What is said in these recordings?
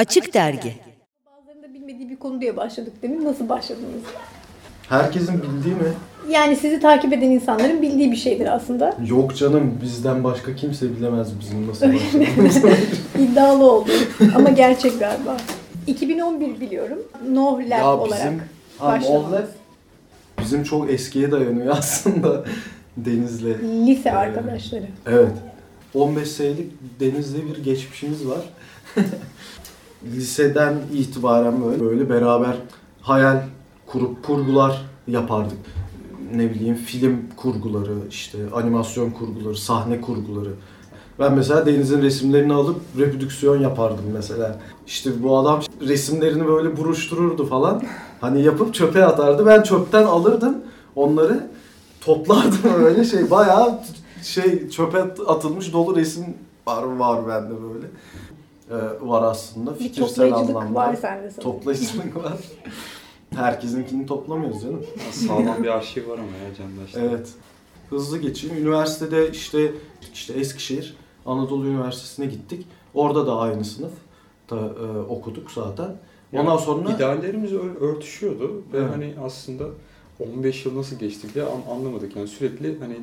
Açık Dergi Bazılarının da bilmediği bir konu diye başladık demin. Nasıl başladınız? Herkesin bildiği mi? Yani sizi takip eden insanların bildiği bir şeydir aslında. Yok canım bizden başka kimse bilemez bizim nasıl başladığımızı. İddialı oldu ama gerçek galiba. 2011 biliyorum. No Lab ya olarak bizim ha, başladınız. Mollab bizim çok eskiye dayanıyor aslında Deniz'le. Lise Ee, arkadaşları. Evet. 15 senelik Deniz'le bir geçmişimiz var. Liseden itibaren böyle, böyle beraber hayal kurup kurgular yapardık. Ne bileyim film kurguları, işte animasyon kurguları, sahne kurguları. Ben mesela Deniz'in resimlerini alıp reprodüksiyon yapardım mesela. İşte bu adam resimlerini böyle buruştururdu falan. Hani yapıp çöpe atardı. Ben çöpten alırdım onları toplardım öyle şey. Bayağı şey çöpe atılmış dolu resim var var bende böyle. Ee, var aslında Bir fikirsel toplayıcılık anlamda. var sende sanırım. Toplayıcılık var. Herkesinkini toplamıyoruz canım. Sağlam bir arşiv var ama ya Candaş'ta. Evet. Hızlı geçeyim. Üniversitede işte işte Eskişehir Anadolu Üniversitesi'ne gittik. Orada da aynı sınıf da e, okuduk zaten. Ondan Yani sonra ideallerimiz örtüşüyordu ve Evet. hani aslında 15 yıl nasıl geçti bile an- anlamadık. Yani sürekli hani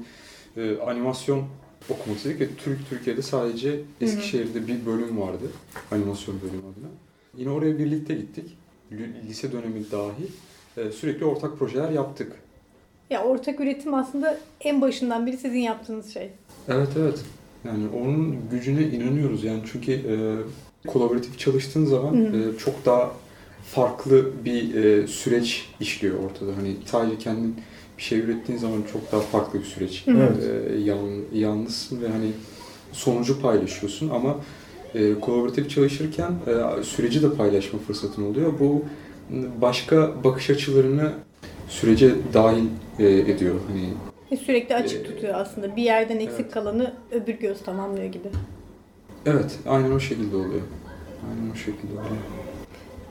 e, animasyon okumak istedik ve Türk Türkiye'de sadece Eskişehir'de bir bölüm vardı. Animasyon bölümü adına. Yine oraya birlikte gittik. Lise dönemi dahil e, sürekli ortak projeler yaptık. Ya ortak üretim aslında en başından beri sizin yaptığınız şey. Evet evet. Yani onun gücüne inanıyoruz yani çünkü e, kolaboratif çalıştığın zaman Hı. e, çok daha farklı bir e, süreç işliyor ortada. Hani sadece kendin bir şey ürettiğin zaman çok daha farklı bir süreç. Evet. E, yan- yalnızsın ve hani sonucu paylaşıyorsun ama e, kolaboratif çalışırken e, süreci de paylaşma fırsatın oluyor. Bu m, başka bakış açılarını sürece dahil e, ediyor. Hani Ve sürekli açık Ee, tutuyor aslında. Bir yerden eksik evet. kalanı öbür göz tamamlıyor gibi. Evet, aynen o şekilde oluyor. Aynen o şekilde oluyor.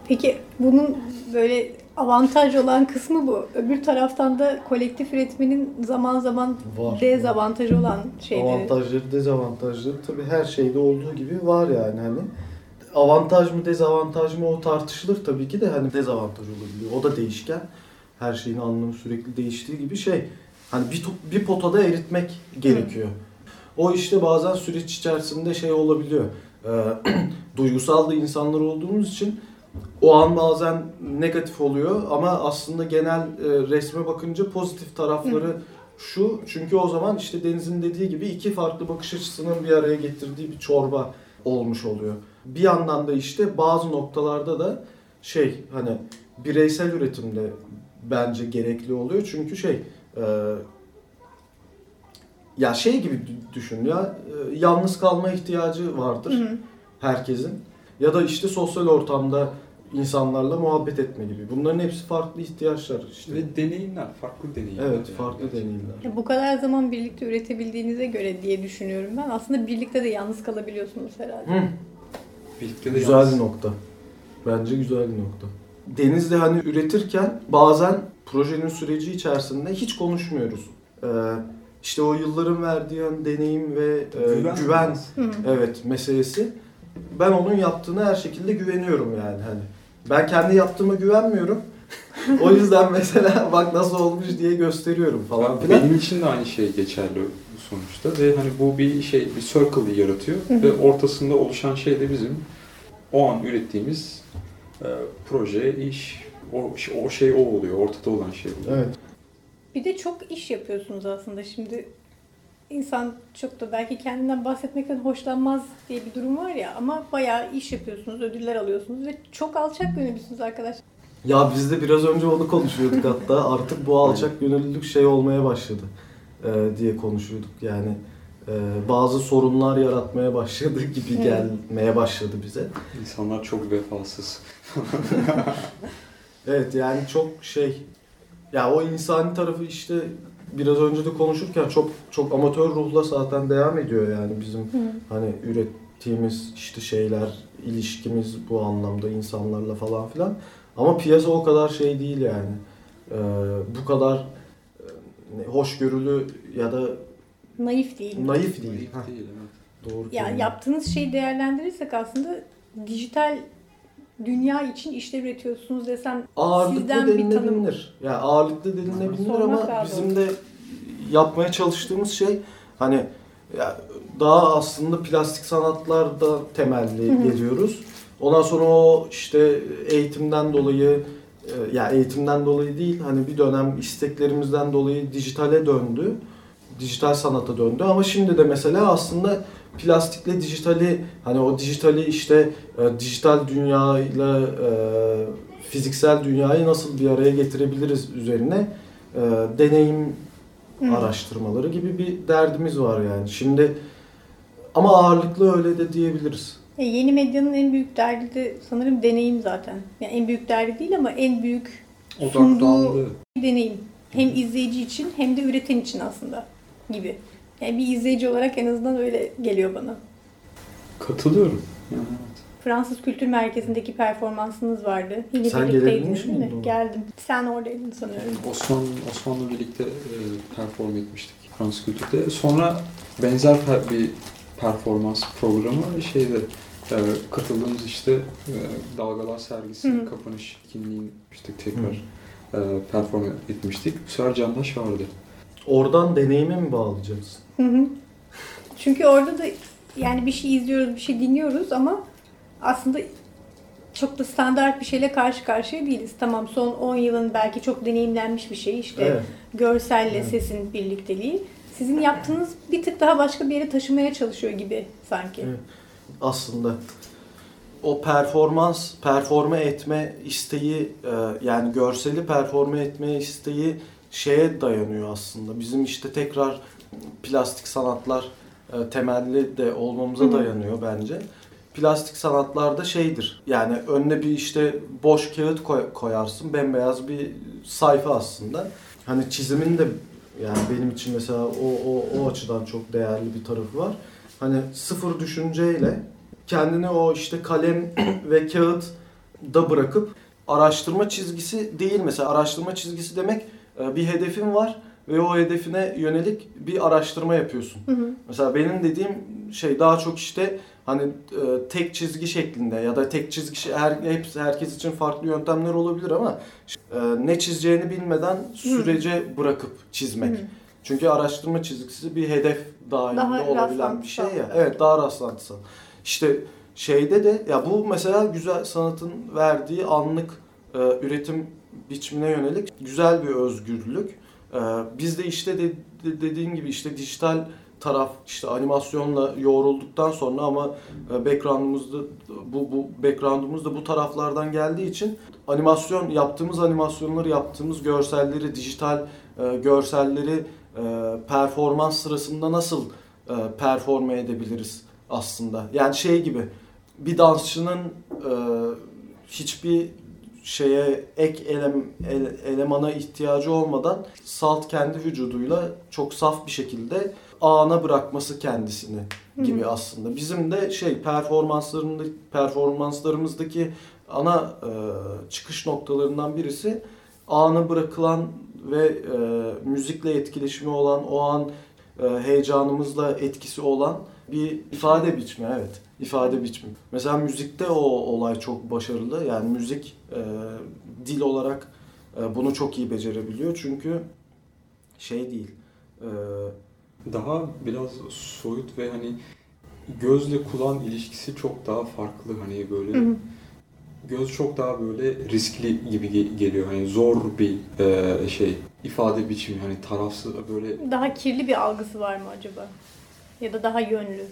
Peki bunun böyle avantaj olan kısmı bu. Öbür taraftan da kolektif üretmenin zaman zaman Var. dezavantajı olan şeyleri. avantajları, dezavantajları tabii her şeyde olduğu gibi var yani hani. Avantaj mı dezavantaj mı o tartışılır tabii ki de hani dezavantaj olabiliyor. O da değişken. Her şeyin anlamı sürekli değiştiği gibi şey. Hani bir, bir potada eritmek gerekiyor. O işte bazen süreç içerisinde şey olabiliyor. Ee, duygusal da insanlar olduğumuz için o an bazen negatif oluyor ama aslında genel e, resme bakınca pozitif tarafları şu çünkü o zaman işte Deniz'in dediği gibi iki farklı bakış açısının bir araya getirdiği bir çorba olmuş oluyor. Bir yandan da işte bazı noktalarda da şey hani bireysel üretimde bence gerekli oluyor çünkü şey e, ya şey gibi dü- düşün ya e, yalnız kalma ihtiyacı vardır Hı hı. herkesin ya da işte sosyal ortamda insanlarla muhabbet etme gibi. Bunların hepsi farklı ihtiyaçlar işte. Ve deneyimler, farklı deneyimler. Evet, yani farklı gerçekten. deneyimler. Ya bu kadar zaman birlikte üretebildiğinize göre diye düşünüyorum ben. Aslında birlikte de yalnız kalabiliyorsunuz herhalde. Hı. Birlikte de Güzel yalnız- bir nokta. Bence güzel bir nokta. Deniz'de hani üretirken bazen projenin süreci içerisinde hiç konuşmuyoruz. Ee, işte o yılların verdiği hani deneyim ve e, Güven. güven, hı. evet meselesi. Ben onun yaptığına her şekilde güveniyorum yani hani. Ben kendi yaptığıma güvenmiyorum. o yüzden mesela bak nasıl olmuş diye gösteriyorum falan filan. Benim için de aynı şey geçerli sonuçta ve hani bu bir şey, bir circle yaratıyor Hı hı. ve ortasında oluşan şey de bizim o an ürettiğimiz e, proje, iş, o, o şey o oluyor, ortada olan şey oluyor. Evet. Bir de çok iş yapıyorsunuz aslında. Şimdi insan çok da belki kendinden bahsetmekten hoşlanmaz diye bir durum var ya ama bayağı iş yapıyorsunuz, ödüller alıyorsunuz ve çok alçak gönüllüsünüz arkadaş. Ya biz de biraz önce onu konuşuyorduk hatta artık bu alçak gönüllülük şey olmaya başladı e, diye konuşuyorduk yani e, bazı sorunlar yaratmaya başladı gibi gelmeye başladı bize. İnsanlar çok vefasız. Evet yani çok şey ya o insani tarafı işte biraz önce de konuşurken çok çok amatör ruhla zaten devam ediyor yani bizim Hı. hani ürettiğimiz işte şeyler ilişkimiz bu anlamda insanlarla falan filan ama piyasa o kadar şey değil yani Ee, bu kadar e, hoşgörülü ya da Naif değil. naif değil. Değil, Heh, değil evet. doğru. Ya kelime. yaptığınız şeyi değerlendirirsek aslında dijital dünya için işler üretiyorsunuz desem Ağırlıklı Sizden bir tanım-. Yani ağırlıklı denilebilir ama lazım. bizim de yapmaya çalıştığımız şey hani ya daha aslında plastik sanatlarda temelli Hı hı. geliyoruz. Ondan sonra o işte eğitimden dolayı e, ya eğitimden dolayı değil hani bir dönem isteklerimizden dolayı dijitale döndü. Dijital sanata döndü ama şimdi de mesela aslında plastikle dijitali hani o dijitali işte e, dijital dünyayla e, fiziksel dünyayı nasıl bir araya getirebiliriz üzerine e, deneyim Hı. araştırmaları gibi bir derdimiz var yani. Şimdi ama ağırlıklı öyle de diyebiliriz. E, yeni medyanın en büyük derdi de sanırım deneyim zaten. Yani en büyük derdi değil ama en büyük sunduğu deneyim. Hem izleyici için hem de üreten için aslında gibi. Yani bir izleyici olarak en azından öyle geliyor bana. Katılıyorum. Yani evet. Fransız Kültür Merkezi'ndeki performansınız vardı. Yine Sen gelebilmiş mi? miydin? Geldim. Sen oradaydın sanıyorum. Osman Osman'la birlikte e, perform etmiştik Fransız Kültür'de. Sonra benzer per- bir performans programı şeyde e, katıldığımız işte e, Dalgalar sergisi Hı hı. kapanış etkinliğini işte tekrar e, perform etmiştik. Bu sefer Candaş vardı. Oradan deneyime mi bağlayacağız? Hı hı. Çünkü orada da yani bir şey izliyoruz, bir şey dinliyoruz ama aslında çok da standart bir şeyle karşı karşıya değiliz. Tamam son 10 yılın belki çok deneyimlenmiş bir şey işte Evet. görselle Evet. sesin birlikteliği. Sizin yaptığınız bir tık daha başka bir yere taşımaya çalışıyor gibi sanki. Evet. Aslında o performans, performe etme isteği e, yani görseli performe etme isteği şeye dayanıyor aslında. Bizim işte tekrar plastik sanatlar e, temelli de olmamıza dayanıyor bence. Plastik sanatlarda şeydir. Yani önüne bir işte boş kağıt koy- koyarsın. Bembeyaz bir sayfa aslında. Hani çizimin de yani benim için mesela o, o, o açıdan çok değerli bir tarafı var. Hani sıfır düşünceyle kendini o işte kalem ve kağıt da bırakıp araştırma çizgisi değil mesela araştırma çizgisi demek e, bir hedefin var ve o hedefine yönelik bir araştırma yapıyorsun. Hı hı. Mesela benim dediğim şey daha çok işte hani e, tek çizgi şeklinde ya da tek çizgi her hepsi herkes için farklı yöntemler olabilir ama e, ne çizeceğini bilmeden sürece bırakıp çizmek. Hı. Çünkü araştırma çizgisi bir hedef dahilinde olabilen bir şey ya. Evet daha rastlantısal. İşte şeyde de ya bu mesela güzel sanatın verdiği anlık e, üretim biçimine yönelik güzel bir özgürlük. E, biz de işte de, de- dediğim gibi işte dijital taraf işte animasyonla yoğrulduktan sonra ama e, background'umuzda bu bu background'umuz bu taraflardan geldiği için animasyon yaptığımız animasyonları yaptığımız görselleri dijital e, görselleri e, performans sırasında nasıl e, performe edebiliriz aslında. Yani şey gibi bir dansçının e, hiçbir şeye ek elem, ele- elemana ihtiyacı olmadan salt kendi vücuduyla çok saf bir şekilde ana bırakması kendisini gibi Hı hı. aslında. Bizim de şey performanslarında performanslarımızdaki ana e, çıkış noktalarından birisi ana bırakılan ve e, müzikle etkileşimi olan o an e, heyecanımızla etkisi olan bir ifade biçimi evet ifade biçimi. Mesela müzikte o olay çok başarılı yani müzik e, dil olarak e, bunu çok iyi becerebiliyor çünkü şey değil e, Daha biraz soyut ve hani gözle kulağın ilişkisi çok daha farklı hani böyle Hı hı. göz çok daha böyle riskli gibi ge- geliyor hani zor bir e, şey ifade biçimi hani tarafsız böyle Daha kirli bir algısı var mı acaba? Ya da daha yönlü.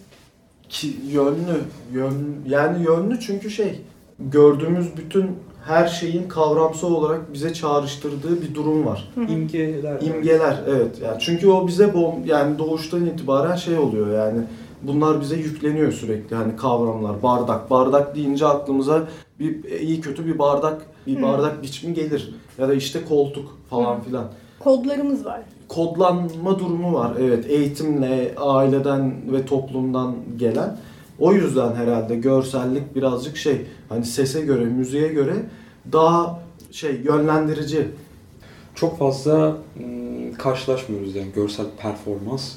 ki yönlü yön yani yönlü çünkü şey gördüğümüz bütün her şeyin kavramsal olarak bize çağrıştırdığı bir durum var. İmgeler. İmgeler evet. Yani çünkü o bize bom yani doğuştan itibaren şey oluyor yani bunlar bize yükleniyor sürekli. Hani kavramlar bardak. Bardak deyince aklımıza bir iyi kötü bir bardak bir bardak biçimi gelir. Ya da işte koltuk falan Hı. filan Kodlarımız var. kodlanma durumu var. Evet eğitimle, aileden ve toplumdan gelen. O yüzden herhalde görsellik birazcık şey hani sese göre, müziğe göre daha şey yönlendirici. çok fazla ım, karşılaşmıyoruz yani görsel performans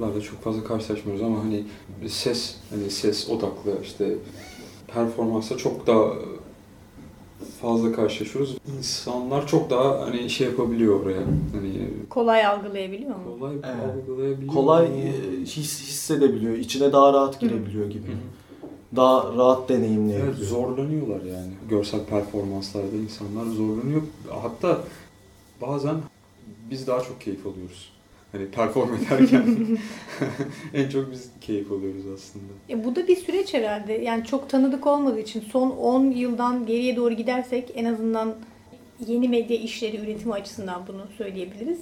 larda çok fazla karşılaşmıyoruz ama hani ses hani ses odaklı işte performansa çok daha fazla karşılaşıyoruz. İnsanlar çok daha hani şey yapabiliyor oraya. Hani Kolay algılayabiliyor mu? kolay Evet. algılayabiliyor. Kolay e, his, hissedebiliyor, içine daha rahat girebiliyor gibi. Hı. Daha rahat deneyimleyebiliyor. Evet zorlanıyorlar yani. Görsel performanslarda insanlar zorlanıyor. Hatta bazen biz daha çok keyif alıyoruz. Hani perform ederken en çok biz keyif alıyoruz aslında. E, bu da bir süreç herhalde. Yani çok tanıdık olmadığı için son 10 yıldan geriye doğru gidersek en azından yeni medya işleri üretimi açısından bunu söyleyebiliriz.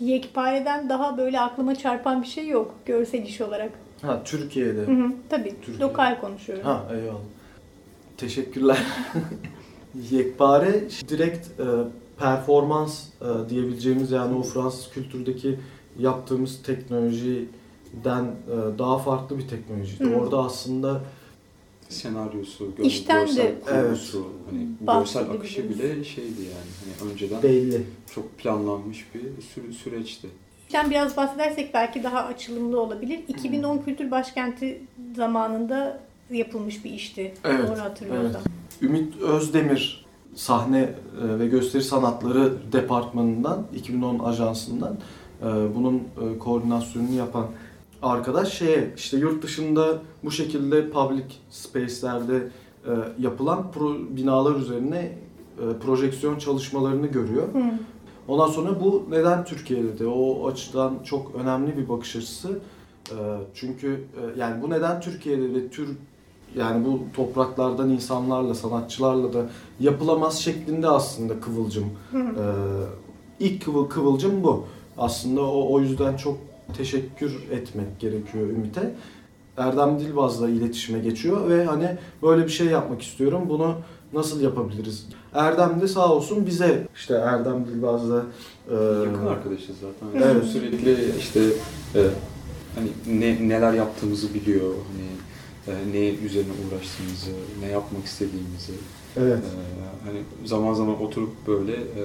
Yekpareden daha böyle aklıma çarpan bir şey yok görsel iş olarak. Ha Türkiye'de. Hı hı, tabii Türkiye. lokal konuşuyorum. Ha eyvallah. Teşekkürler. Yekpare direkt e, performans e, diyebileceğimiz yani o Fransız kültürdeki yaptığımız teknolojiden e, daha farklı bir teknolojiydi. Hı. Orada aslında Senaryosu, gö- İşten görsel de- kurgusu, hani görsel akışı bile şeydi yani. Hani önceden belli. çok planlanmış bir sü- süreçti. İşten biraz bahsedersek belki daha açılımlı olabilir. 2010 Kültür Başkenti zamanında yapılmış bir işti. Evet, Doğru hatırlıyorsam. Ümit Özdemir sahne e, ve gösteri sanatları departmanından 2010 ajansından e, bunun e, koordinasyonunu yapan arkadaş şeye işte yurt dışında bu şekilde public space'lerde yapılan pro- binalar üzerine projeksiyon çalışmalarını görüyor. Hı. Ondan sonra bu neden Türkiye'de de o açıdan çok önemli bir bakış açısı. Çünkü yani bu neden Türkiye'de ve Türk yani bu topraklardan insanlarla, sanatçılarla da yapılamaz şeklinde aslında kıvılcım. Hı. Ee, ilk kıvıl, kıvılcım bu. Aslında o, o yüzden çok teşekkür etmek gerekiyor Ümit'e. Erdem Dilbaz'la iletişime geçiyor ve hani böyle bir şey yapmak istiyorum. Bunu nasıl yapabiliriz? Erdem de sağ olsun bize işte Erdem Dilbaz'la e, Yakın arkadaşız zaten. Evet. Sürekli işte e, hani ne, neler yaptığımızı biliyor. Hani ne üzerine uğraştığımızı, ne yapmak istediğimizi. Evet. e, hani zaman zaman oturup böyle e,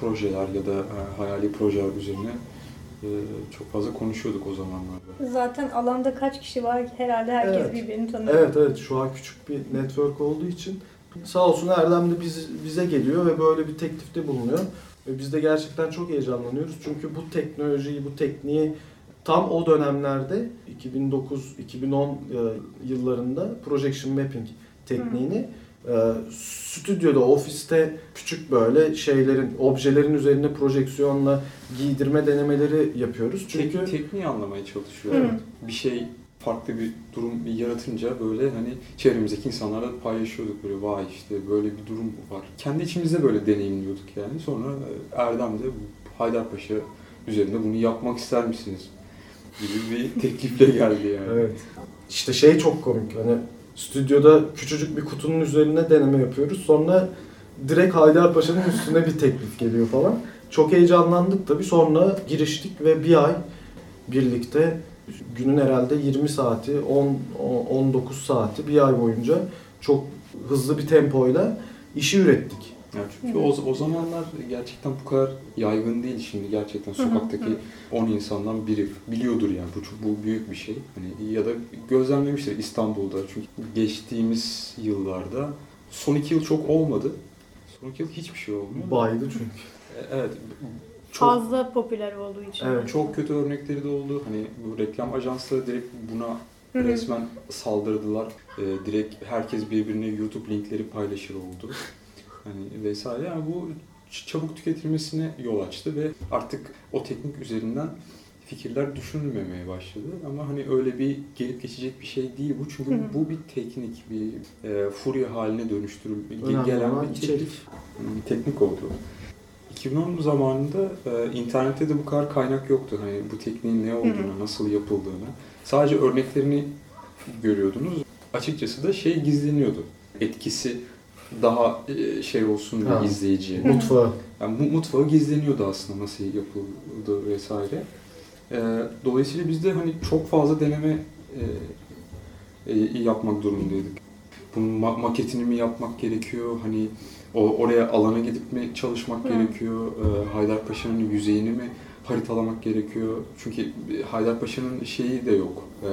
projeler ya da e, hayali projeler üzerine e, çok fazla konuşuyorduk o zamanlarda. Zaten alanda kaç kişi var ki herhalde herkes Evet. birbirini tanıyor. Evet evet şu an küçük bir network olduğu için sağ olsun Erdem de biz, bize geliyor ve böyle bir teklifte bulunuyor. Ve biz de gerçekten çok heyecanlanıyoruz. Çünkü bu teknolojiyi, bu tekniği tam o dönemlerde 2009-2010 e, yıllarında projection mapping tekniğini e, stüdyoda, ofiste küçük böyle şeylerin, objelerin üzerine projeksiyonla giydirme denemeleri yapıyoruz. Çünkü Tek, tekniği anlamaya çalışıyor. Hı. Evet. Bir şey farklı bir durum yaratınca böyle hani çevremizdeki insanlarla paylaşıyorduk böyle vay işte böyle bir durum var. Kendi içimizde böyle deneyimliyorduk yani. Sonra e, Erdem de Haydarpaşa üzerinde bunu yapmak ister misiniz? Gibi bir teklifle geldi yani. Evet. İşte şey çok komik hani stüdyoda küçücük bir kutunun üzerine deneme yapıyoruz. Sonra direkt Haydarpaşa'nın üstüne bir teklif geliyor falan. Çok heyecanlandık tabii. Sonra giriştik ve bir ay birlikte günün herhalde 20 saati, 10 19 saati bir ay boyunca çok hızlı bir tempoyla işi ürettik. Yani çünkü o, o zamanlar gerçekten bu kadar yaygın değil şimdi gerçekten sokaktaki hı. 10 insandan biri biliyordur yani bu çok bu büyük bir şey. Hani ya da gözlemlemiştir İstanbul'da çünkü geçtiğimiz yıllarda son iki yıl çok olmadı. Son iki yıl hiçbir şey olmuyor. Baydı çünkü. E, Evet. Çok, Fazla popüler olduğu için. Evet, çok kötü örnekleri de oldu. Hani bu reklam ajansları direkt buna resmen saldırdılar. Ee, direkt herkes birbirine YouTube linkleri paylaşır oldu. Hani vesaire. Yani bu çabuk tüketilmesine yol açtı ve artık o teknik üzerinden fikirler düşünülmemeye başladı. Ama hani öyle bir gelip geçecek bir şey değil bu. Çünkü Hı hı. bu bir teknik, bir e, furya haline dönüştürülme, Önemli gelen bir teknik, bir teknik oldu. 2010 zamanında e, internette de bu kadar kaynak yoktu. Hani bu tekniğin ne olduğunu, nasıl yapıldığını. Sadece örneklerini görüyordunuz. Açıkçası da şey gizleniyordu. Etkisi daha e, şey olsun diye Ha. izleyiciye. Mutfağı. Yani bu mutfağı gizleniyordu aslında nasıl yapıldı vesaire. E, dolayısıyla biz de hani çok fazla deneme e, e, yapmak durumundaydık. Bunun ma- maketini mi yapmak gerekiyor? Hani o oraya alana gidip mi çalışmak Hı. gerekiyor? E, Haydarpaşa'nın yüzeyini mi haritalamak gerekiyor? Çünkü Haydarpaşa'nın şeyi de yok. E,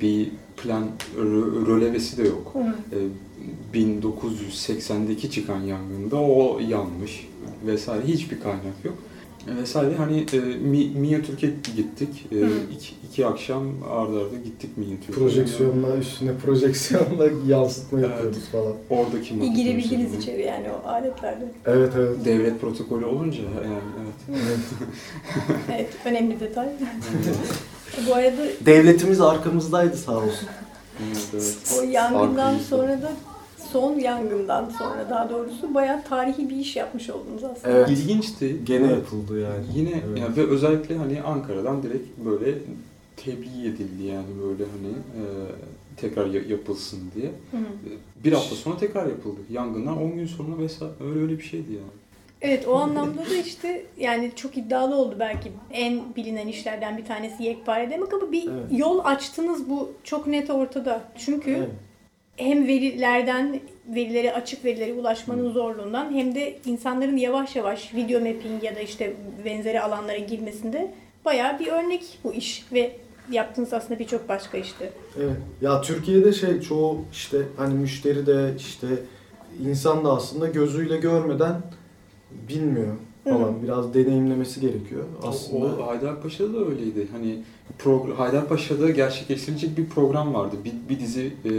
bir plan rö- rölevesi de yok. Hı. E, 1980'deki çıkan yangında o yanmış vesaire hiçbir kaynak yok. E, Vesaire hani e, Mi- Minyatürk'e gittik. E, iki, iki akşam arda arda gittik Minyatürk'e. Projeksiyonla üstüne projeksiyonla yansıtma Evet. yapıyoruz falan. Oradaki İyi mesela. içeri yani o aletlerde. Evet evet. Devlet protokolü olunca yani evet. evet. Evet, önemli detay. Bu arada Devletimiz arkamızdaydı sağ olsun. evet, evet. o yangından Farklıydı. sonra da son yangından sonra daha doğrusu bayağı tarihi bir iş yapmış oldunuz aslında. Evet. İlginçti. Gene Evet. yapıldı yani. Yine Evet. yani ve özellikle hani Ankara'dan direkt böyle tebliğ edildi yani böyle hani e, tekrar ya- yapılsın diye. Hı. Bir hafta sonra tekrar yapıldı. Yangından 10 gün sonra vesaire öyle öyle bir şeydi yani. Evet o anlamda da işte yani çok iddialı oldu belki en bilinen işlerden bir tanesi yekpare demek ama bir Evet. yol açtınız bu çok net ortada. Çünkü Evet. hem verilerden verilere açık verilere ulaşmanın zorluğundan hem de insanların yavaş yavaş video mapping ya da işte benzeri alanlara girmesinde bayağı bir örnek bu iş ve yaptığınız aslında birçok başka işti. Evet. Ya Türkiye'de şey çoğu işte hani müşteri de işte insan da aslında gözüyle görmeden bilmiyor falan. Biraz deneyimlemesi gerekiyor aslında. O, o Haydarpaşa'da da öyleydi. Hani progr- Haydarpaşa'da gerçekleştirilecek bir program vardı. Bir, bir dizi e,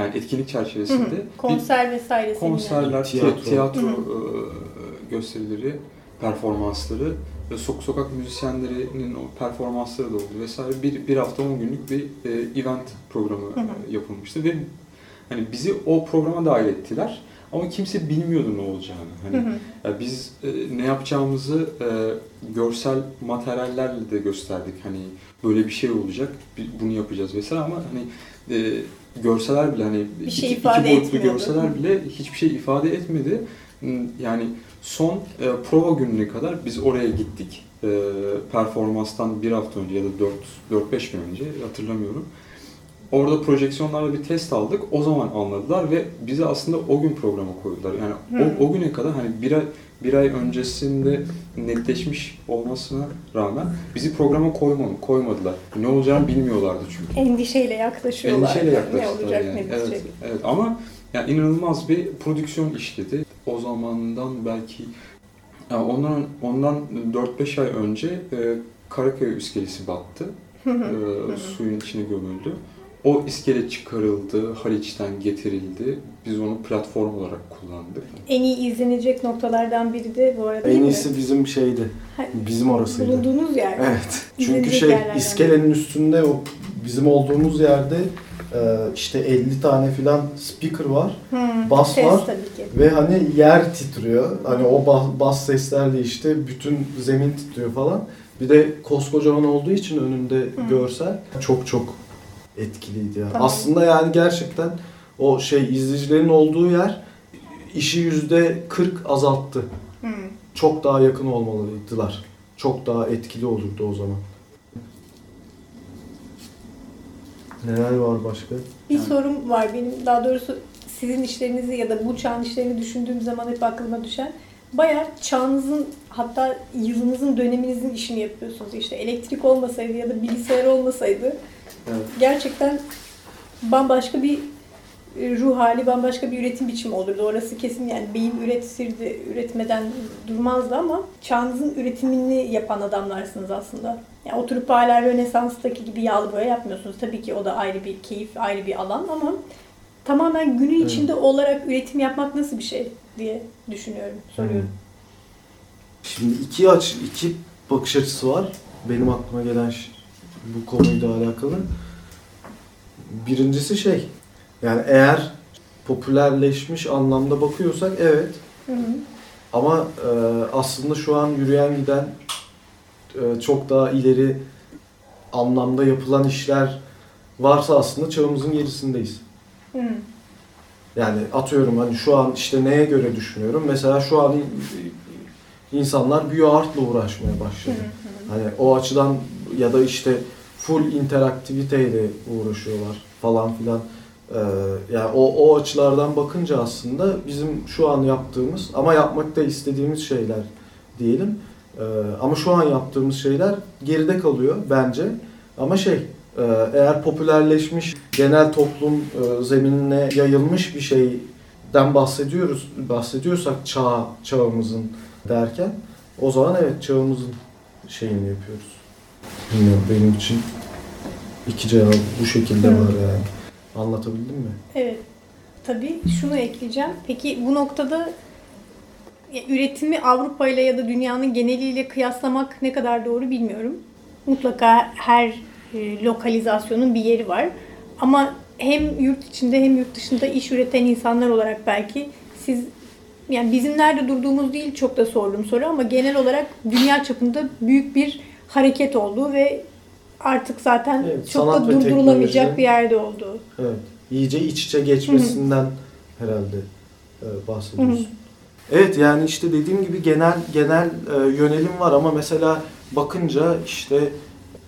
yani etkinlik çerçevesinde. Hı hı. Konser vesaire bir seminler. konserler, Tiyatro. tiyatro, tiyatro Hı e, gösterileri, performansları ve sok- sokak müzisyenlerinin o performansları da oldu vesaire. Bir, bir hafta 10 günlük bir e, event programı Hı hı. yapılmıştı ve hani bizi o programa dahil ettiler. Ama kimse bilmiyordu ne olacağını. Hani Hı hı. ya biz e, ne yapacağımızı e, görsel materyallerle de gösterdik. Hani böyle bir şey olacak, bunu yapacağız vesaire ama hani e, görseler bile hani Bir şey iki, ifade iki boyutlu etmiyordu. görseler bile hiçbir şey ifade etmedi. Yani son e, prova gününe kadar biz oraya gittik. E, performanstan bir hafta önce ya da 4-5 gün önce hatırlamıyorum. Orada projeksiyonlarla bir test aldık. O zaman anladılar ve bizi aslında o gün programa koydular. Yani Hmm. o, o güne kadar hani bir ay, bir ay öncesinde netleşmiş olmasına rağmen bizi programa koymam, koymadılar. Ne olacağını bilmiyorlardı çünkü. Endişeyle yaklaşıyorlar. Endişeyle Ne yaklaştılar olacak yani. ne bitecek. Evet, evet. Ama yani inanılmaz bir prodüksiyon işledi. O zamandan belki yani ondan ondan 4-5 ay önce e, Karaköy iskelesi battı. E, suyun içine gömüldü. O iskele çıkarıldı, Haliç'ten getirildi. Biz onu platform olarak kullandık. En iyi izlenecek noktalardan biri de bu arada En mi? iyisi bizim şeydi. Bizim orasıydı. Bulunduğunuz yer. Evet. Çünkü şey iskelenin üstünde o bizim olduğumuz yerde e, işte 50 tane filan speaker var Hmm, Bas ses var. tabii ki. ve hani yer titriyor. Hani o bas, bas seslerle işte bütün zemin titriyor falan. Bir de koskocaman olduğu için önünde Hı. görsel çok çok etkiliydi ya. Tamam. Aslında yani gerçekten o şey izleyicilerin olduğu yer işi yüzde 40 azalttı. Hmm. Çok daha yakın olmalıydılar. Çok daha etkili olurdu o zaman. Neler var başka? Bir Yani- sorum var benim. Daha doğrusu sizin işlerinizi ya da bu çağın işlerini düşündüğüm zaman hep aklıma düşen. Bayağı çağınızın hatta yılınızın döneminizin işini yapıyorsunuz. İşte elektrik olmasaydı ya da bilgisayar olmasaydı Evet. gerçekten bambaşka bir e, ruh hali, bambaşka bir üretim biçimi olurdu. Orası kesin yani beyin üretirdi, üretmeden durmazdı ama çağınızın üretimini yapan adamlarsınız aslında. Yani oturup hala Rönesans'taki gibi yağlı boya yapmıyorsunuz. Tabii ki o da ayrı bir keyif, ayrı bir alan ama tamamen günün içinde olarak üretim yapmak nasıl bir şey diye düşünüyorum, soruyorum. Şimdi iki aç, iki bakış açısı var. Benim aklıma gelen ş- bu konuyla alakalı. Birincisi şey, yani eğer popülerleşmiş anlamda bakıyorsak evet. Hı hı. Ama e, aslında şu an yürüyen giden e, çok daha ileri anlamda yapılan işler varsa aslında çağımızın gerisindeyiz. Hı. Yani atıyorum hani şu an işte neye göre düşünüyorum. Mesela şu an insanlar bioartla uğraşmaya Hı başladı. hı. Hani o açıdan ya da işte full interaktiviteyle uğraşıyorlar falan filan. Ee, yani o, o açılardan bakınca aslında bizim şu an yaptığımız ama yapmak da istediğimiz şeyler diyelim. Ee, ama şu an yaptığımız şeyler geride kalıyor bence. Ama şey Ee, eğer popülerleşmiş, genel toplum e, zeminine yayılmış bir şeyden bahsediyoruz, bahsediyorsak çağ, çağımızın derken o zaman evet çağımızın şeyini yapıyoruz. Bilmiyorum benim için iki cevap bu şekilde var yani. Anlatabildim mi? Evet. Tabii şunu ekleyeceğim. Peki bu noktada ya, üretimi Avrupa ile ya da dünyanın geneliyle kıyaslamak ne kadar doğru bilmiyorum. Mutlaka her e, lokalizasyonun bir yeri var. Ama hem yurt içinde hem yurt dışında iş üreten insanlar olarak belki siz yani bizim nerede durduğumuz değil çok da sorduğum soru ama genel olarak dünya çapında büyük bir hareket olduğu ve artık zaten Evet, çok da durdurulamayacak bir yerde olduğu. Evet. İyice iç içe geçmesinden herhalde e, bahsediyorsun. Evet yani işte dediğim gibi genel genel e, yönelim var ama mesela bakınca işte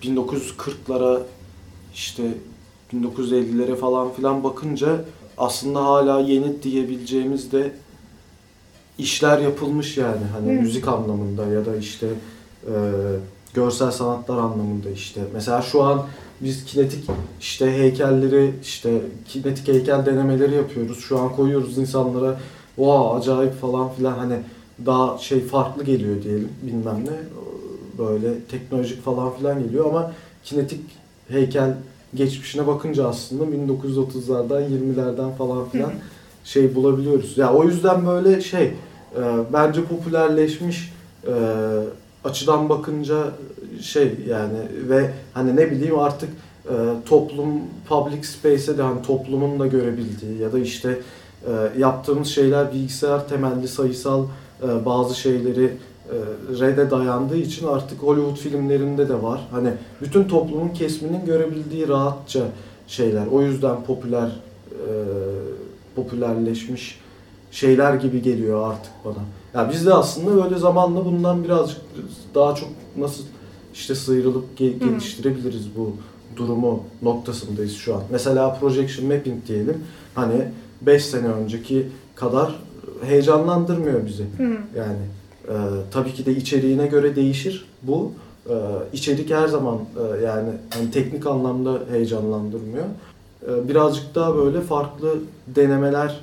1940'lara işte 1950'lere falan filan bakınca aslında hala yeni diyebileceğimiz de işler yapılmış yani hani Hı. müzik anlamında ya da işte e, görsel sanatlar anlamında işte mesela şu an biz kinetik işte heykelleri işte kinetik heykel denemeleri yapıyoruz. Şu an koyuyoruz insanlara. Oha acayip falan filan hani daha şey farklı geliyor diyelim bilmem ne. Böyle teknolojik falan filan geliyor ama kinetik heykel geçmişine bakınca aslında 1930'lardan 20'lerden falan filan şey bulabiliyoruz. Ya o yüzden böyle şey e, bence popülerleşmiş e, açıdan bakınca şey yani ve hani ne bileyim artık e, toplum public space'e de hani toplumun da görebildiği ya da işte e, yaptığımız şeyler bilgisayar temelli sayısal e, bazı şeyleri e, rede dayandığı için artık Hollywood filmlerinde de var. Hani bütün toplumun kesminin görebildiği rahatça şeyler. O yüzden popüler e, popülerleşmiş şeyler gibi geliyor artık bana. Ya biz de aslında böyle zamanla bundan birazcık daha çok nasıl işte sıyrılıp ge- geliştirebiliriz bu durumu noktasındayız şu an. Mesela projection mapping diyelim. Hani 5 sene önceki kadar heyecanlandırmıyor bizi. Hı. Yani e, tabii ki de içeriğine göre değişir bu. E, içerik her zaman e, yani hani teknik anlamda heyecanlandırmıyor. E, birazcık daha böyle farklı denemeler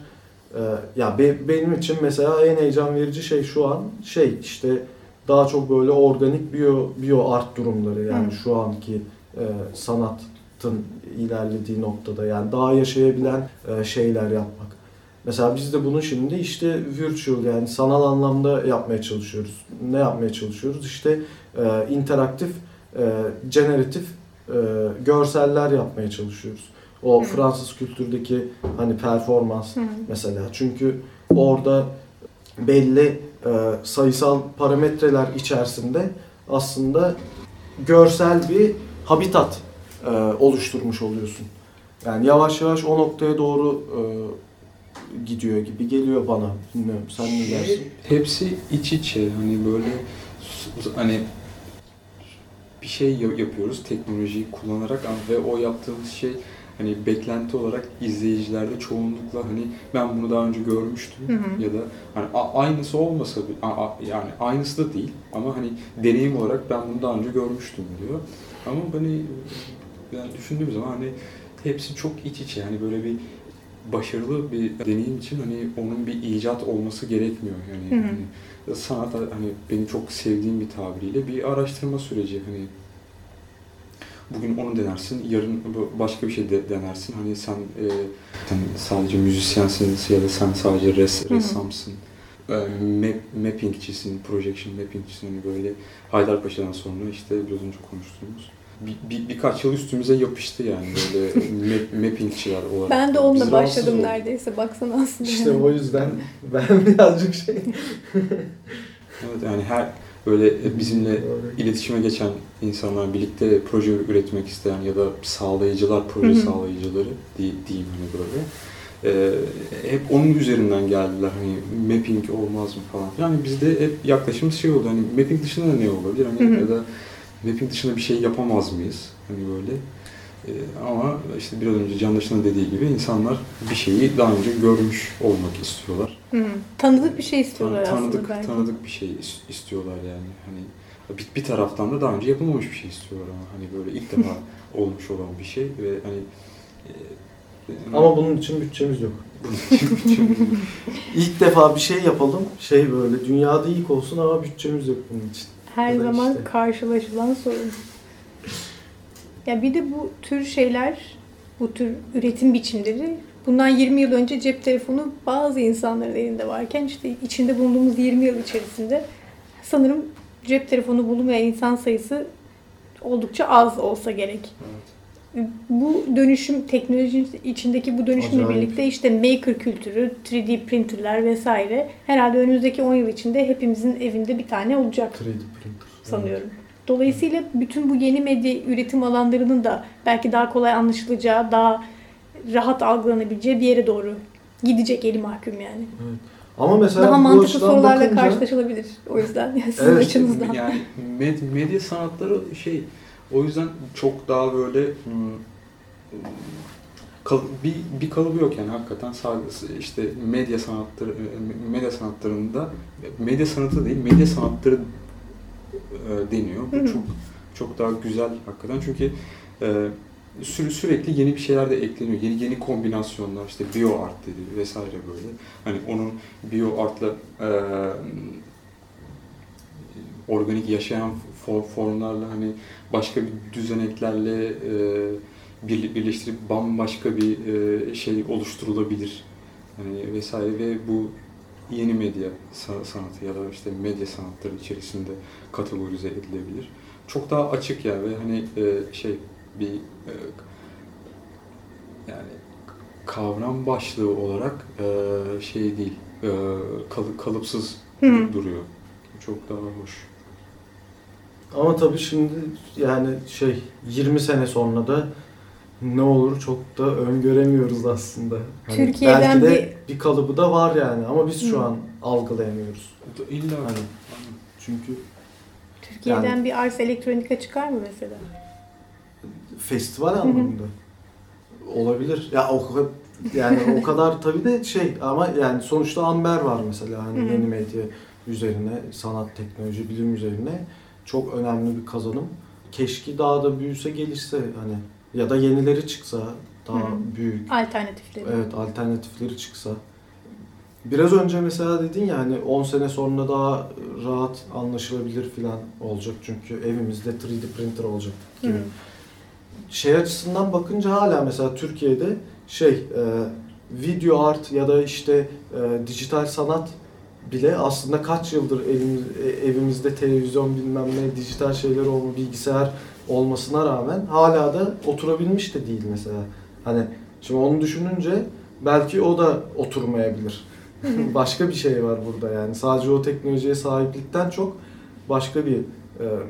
e, ya be- benim için mesela en heyecan verici şey şu an şey işte daha çok böyle organik biyo biyo art durumları yani Hı. şu anki e, sanatın ilerlediği noktada yani daha yaşayabilen e, şeyler yapmak. Mesela biz de bunu şimdi işte virtual yani sanal anlamda yapmaya çalışıyoruz. Ne yapmaya çalışıyoruz? İşte e, interaktif, e, generatif e, görseller yapmaya çalışıyoruz. O Hı. Fransız kültürdeki hani performans Hı. mesela. Çünkü orada belli e, sayısal parametreler içerisinde aslında görsel bir habitat e, oluşturmuş oluyorsun. Yani yavaş yavaş o noktaya doğru e, gidiyor gibi geliyor bana. Bilmiyorum sen ne dersin? Hepsi iç içe hani böyle hani bir şey ya- yapıyoruz teknolojiyi kullanarak ama ve o yaptığımız şey hani beklenti olarak izleyicilerde çoğunlukla hani ben bunu daha önce görmüştüm Hı hı. ya da hani aynısı olmasa yani aynısı da değil ama hani deneyim olarak ben bunu daha önce görmüştüm diyor. Ama hani yani düşündüğüm zaman hani hepsi çok iç içe yani böyle bir başarılı bir deneyim için hani onun bir icat olması gerekmiyor yani. Hı hı. hani sanat hani benim çok sevdiğim bir tabiriyle bir araştırma süreci hani bugün onu denersin, yarın başka bir şey de denersin. Hani sen, e, sen sadece müzisyensin ya da sen sadece res, ressamsın. E, map, mappingçisin, projection mappingçisin. Hani böyle Haydarpaşa'dan sonra işte biraz önce konuştuğumuz. Bir, bir, birkaç yıl üstümüze yapıştı yani böyle map, mappingçiler olarak. Ben de onunla başladım olduk. neredeyse. Baksana aslında. İşte yani. o yüzden ben birazcık şey... Evet yani her böyle bizimle iletişime geçen insanlar, birlikte proje üretmek isteyen ya da sağlayıcılar, proje Hı hı. sağlayıcıları diye, diyeyim hani böyle. Ee, hep onun üzerinden geldiler hani mapping olmaz mı falan. Yani bizde hep yaklaşımımız şey oldu hani mapping dışında ne olabilir hani Hı hı. ya da mapping dışında bir şey yapamaz mıyız hani böyle. Ee, ama işte biraz önce Can Daşı'nın dediği gibi insanlar bir şeyi daha önce görmüş olmak istiyorlar. Hı. Tanıdık bir şey istiyorlar Tan- tanıdık aslında belki. tanıdık bir şey is- istiyorlar yani. Hani bir, bir taraftan da daha önce yapılmamış bir şey istiyorlar ama hani böyle ilk defa olmuş olan bir şey ve hani e, Ama bunun için bütçemiz yok. İlk defa bir şey yapalım. Şey böyle dünyada ilk olsun ama bütçemiz yok bunun için. Her Ya zaman işte. karşılaşılan sorun. Ya bir de bu tür şeyler, bu tür üretim biçimleri bundan 20 yıl önce cep telefonu bazı insanların elinde varken işte içinde bulunduğumuz 20 yıl içerisinde sanırım cep telefonu bulunmayan insan sayısı oldukça az olsa gerek. Evet. Bu dönüşüm, teknolojinin içindeki bu dönüşümle Acayip. birlikte işte maker kültürü, 3D printerler vesaire herhalde önümüzdeki 10 yıl içinde hepimizin evinde bir tane olacak 3D printer. sanıyorum. Dolayısıyla bütün bu yeni medya üretim alanlarının da belki daha kolay anlaşılacağı, daha rahat algılanabileceği bir yere doğru gidecek eli mahkum yani. Ama mesela daha mantıklı sorularla bakınca- karşılaşılabilir o yüzden sizin Evet, açınızdan. Yani med- medya sanatları şey o yüzden çok daha böyle hmm, kal- bir, bir kalıbı yok yani hakikaten sadece işte medya sanatları medya sanatlarında medya sanatı değil medya sanatları e, deniyor. Hı. çok çok daha güzel hakikaten çünkü e, sü- sürekli yeni bir şeyler de ekleniyor. Yeni yeni kombinasyonlar işte bio art dedi vesaire böyle. Hani onun bio artla e, organik yaşayan fo- formlarla hani başka bir düzeneklerle e, bir- birleştirip bambaşka bir e, şey oluşturulabilir. Hani vesaire ve bu yeni medya sa- sanatı ya da işte medya sanatları içerisinde kategorize edilebilir. Çok daha açık ya ve hani e, şey bir e, yani kavram başlığı olarak e, şey değil, e, kalı- kalıpsız Hı hı. duruyor. Çok daha hoş. Ama tabii şimdi yani şey 20 sene sonra da ne olur çok da öngöremiyoruz aslında. Hani Türkiye'den belki de bir... kalıbı da var yani ama biz şu Hı. an algılayamıyoruz. İlla Hani çünkü Türkiye'den Yani- bir Ars Elektronika çıkar mı mesela? Festival anlamında olabilir. Ya o yani o kadar tabii de şey ama yani sonuçta Amber var mesela hani yeni medya üzerine, sanat, teknoloji, bilim üzerine çok önemli bir kazanım. Keşke daha da büyüse gelişse hani ya da yenileri çıksa daha büyük. Alternatifleri. Evet alternatifleri çıksa. Biraz önce mesela dedin ya hani 10 sene sonra daha rahat anlaşılabilir falan olacak çünkü evimizde 3D printer olacak gibi. Hı. Şey açısından bakınca hala mesela Türkiye'de şey e, video art ya da işte e, dijital sanat bile aslında kaç yıldır elimiz, e, evimizde televizyon bilmem ne dijital şeyler olma bilgisayar olmasına rağmen hala da oturabilmiş de değil mesela. Hani şimdi onu düşününce belki o da oturmayabilir. başka bir şey var burada yani. Sadece o teknolojiye sahiplikten çok başka bir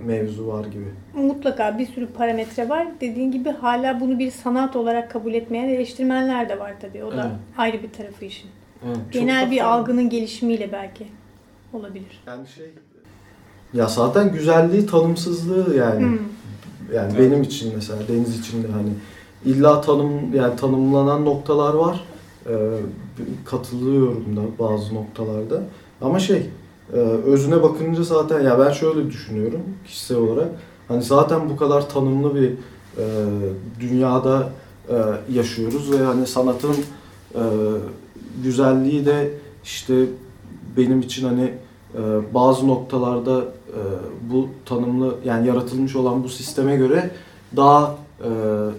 mevzu var gibi. Mutlaka bir sürü parametre var. Dediğin gibi hala bunu bir sanat olarak kabul etmeyen eleştirmenler de var tabii. O da Evet. ayrı bir tarafı işin. Evet, Genel bir algının gelişimiyle belki olabilir. Yani şey ya zaten güzelliği tanımsızlığı yani. Hmm. Yani Evet. benim için mesela Deniz için de hani illa tanım yani tanımlanan noktalar var. Ee, katılıyorum da bazı noktalarda. Ama şey e, özüne bakınca zaten ya ben şöyle düşünüyorum kişisel olarak. Hani zaten bu kadar tanımlı bir e, dünyada e, yaşıyoruz ve hani sanatın e, güzelliği de işte benim için hani e, bazı noktalarda e, bu tanımlı yani yaratılmış olan bu sisteme göre daha e,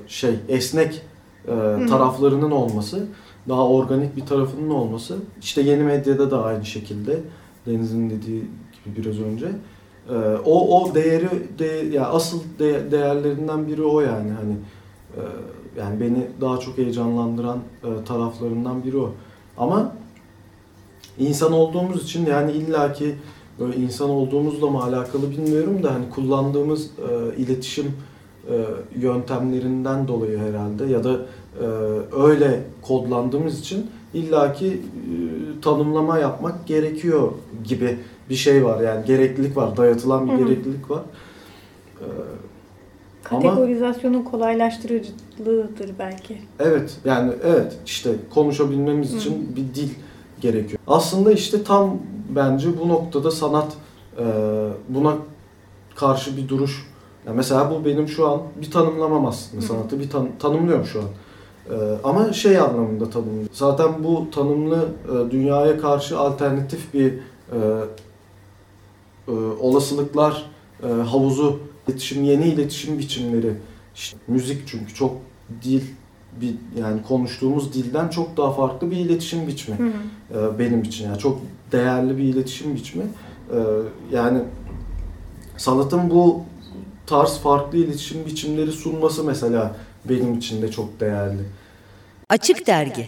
şey esnek e, taraflarının olması, daha organik bir tarafının olması. İşte yeni medyada da aynı şekilde Deniz'in dediği gibi biraz önce. E, o o değeri de ya asıl de- değerlerinden biri o yani hani e, yani beni daha çok heyecanlandıran e, taraflarından biri o. Ama insan olduğumuz için yani illaki böyle insan olduğumuzla mı alakalı bilmiyorum da hani kullandığımız e, iletişim e, yöntemlerinden dolayı herhalde ya da e, öyle kodlandığımız için illaki e, tanımlama yapmak gerekiyor gibi bir şey var yani gereklilik var dayatılan bir Hı hı. gereklilik var. E, Ama- Kategorizasyonun kolaylaştırıcılığıdır belki. Evet yani evet işte konuşabilmemiz Hı. için bir dil gerekiyor. Aslında işte tam bence bu noktada sanat e, buna karşı bir duruş. Ya mesela bu benim şu an bir tanımlamam aslında sanatı bir tan- tanımlıyorum şu an. Ee, ama şey anlamında tanımlıyorum. Zaten bu tanımlı e, dünyaya karşı alternatif bir e, e, olasılıklar havuzu, iletişim, yeni iletişim biçimleri, işte müzik çünkü çok dil bir yani konuştuğumuz dilden çok daha farklı bir iletişim biçimi Hı hı. benim için yani çok değerli bir iletişim biçimi. Yani sanatın bu tarz farklı iletişim biçimleri sunması mesela benim için de çok değerli. Açık Dergi